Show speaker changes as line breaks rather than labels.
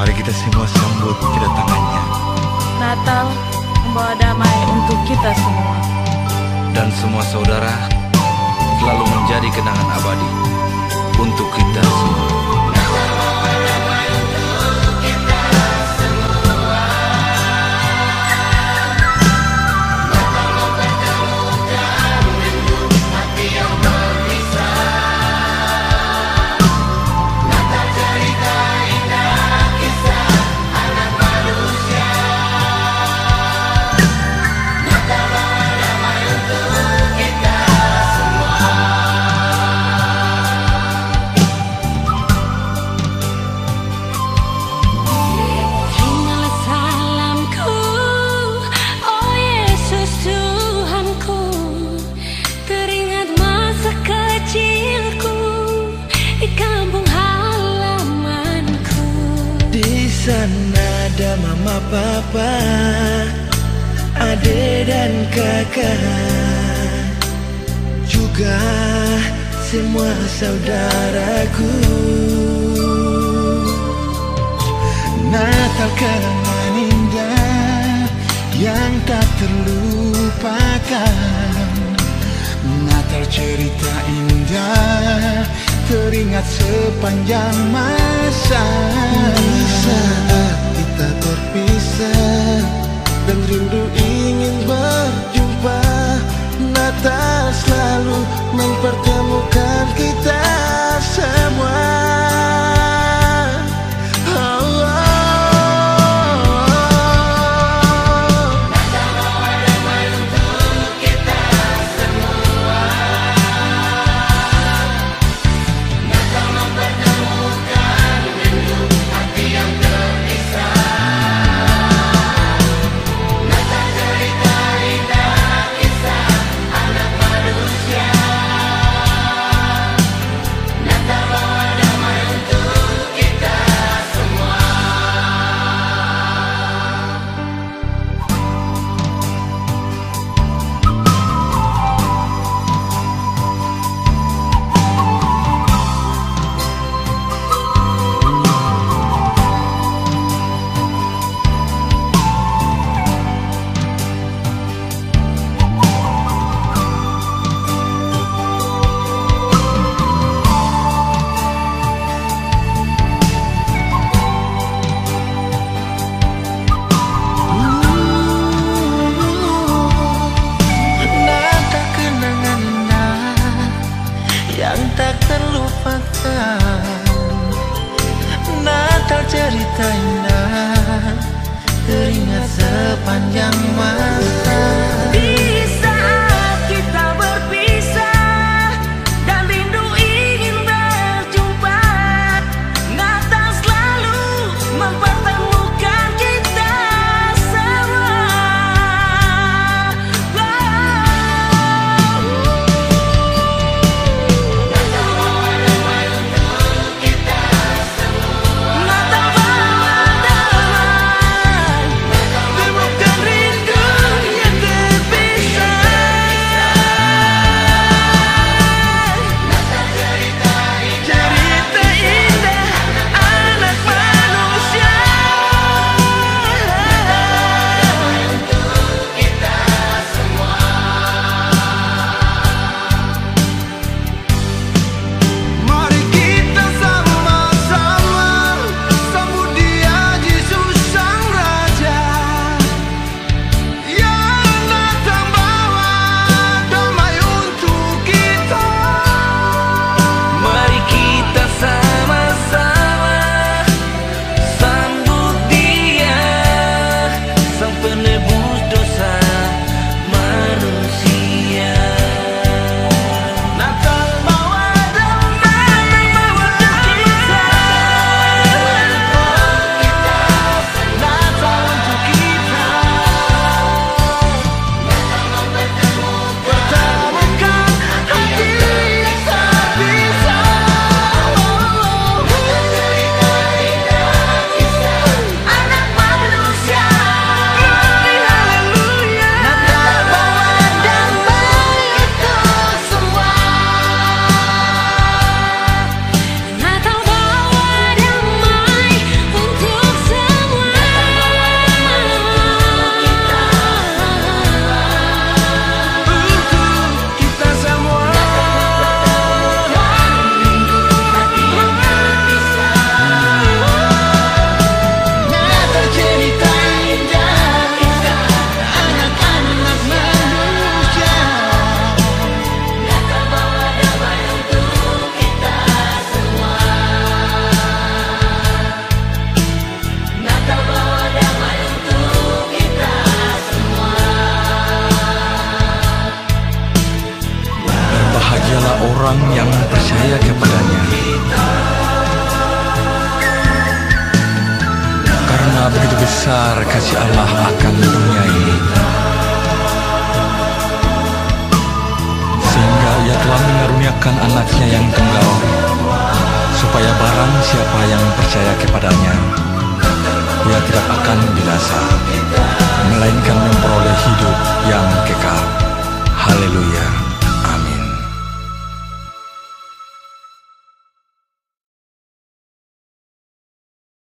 Mari kita semua sambut kedatangannya
Natal membawa damai untuk kita semua.
Dan semua saudara selalu menjadi kenangan abadi untuk kita semua
Sana ada mama papa Ade dan kakak. Juga semua saudaraku. Natal kenangan indah Yang tak terlupakan. Natal cerita indah Teringat sepanjang masa yang tak terlupakan. Natal cerita indah. Teringat sepanjang masa
yang percaya kepadanya. Karena begitu
besar kasih Allah akan dunia ini. Sehingga ia telah mengaruniakan anaknya yang tunggal, supaya barang siapa yang percaya kepadanya, ia tidak akan binasa.